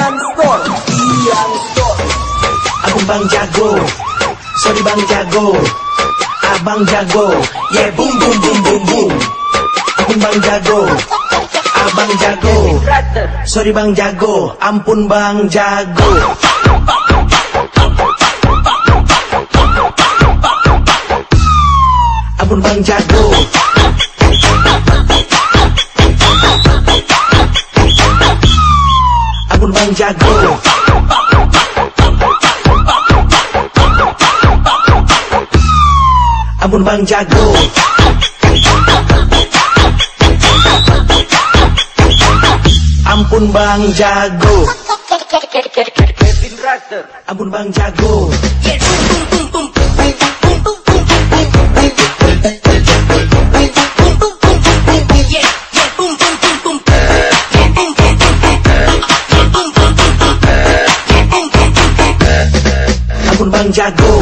Ian Store Ian Store Aku Bang Jago. Sorry Bang Jago. Abang Jago. Yeah boom boom boom boom boom. Aku Bang Jago. Abang Jago. Sorry Bang Jago. Ampun Bang Jago. Ampun Bang Jago. Bang Jago. Ampun Bang Jago. Ampun Bang Jago. Ampun Bang Jago. Ampun Jago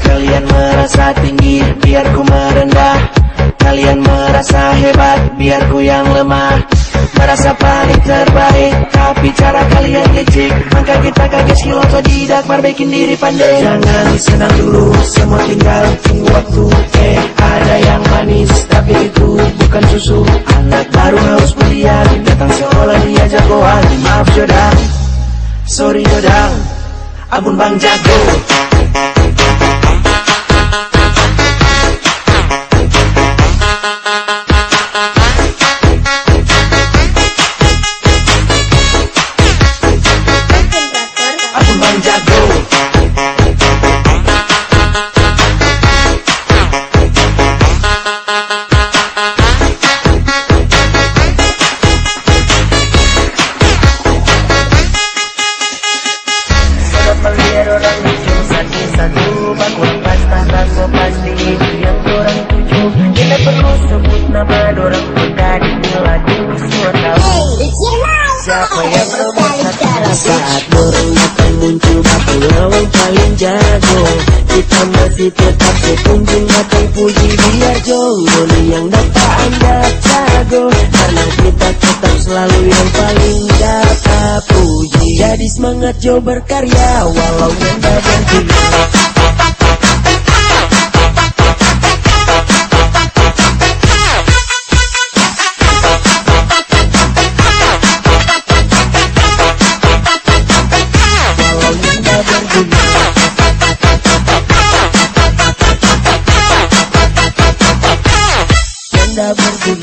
Kalian merasa tinggi biar ku merendah. Kalian merasa hebat biar ku yang lemah Merasa paling terbaik. Tapi cara kalian licik Maka kita kaget skill otodidak. Perbaikin diri pandai. Jangan senang dulu Semua tinggal tunggu waktu. Eh ada yang manis Tapi itu bukan susu. Anak baru harus kuliah Datang sekolah dia jagoan. Maaf Jodang Sorry Jodang Ampun Bang Jago orang lucu satu-satu Bakul pas tak so pasti itu yang orang tuju Kita perlu sebut nama orang muda di lagu Semua tahu siapa yang satu Saat dorong akan muncul? Bakul lawan paling jago Kita masih tetap sekunjung akan puji biar jodoh yang dapat anda jago Karena kita tetap selalu yang paling dapat puji Jadi semangat Jo berkarya walau yang dapat Yang dapat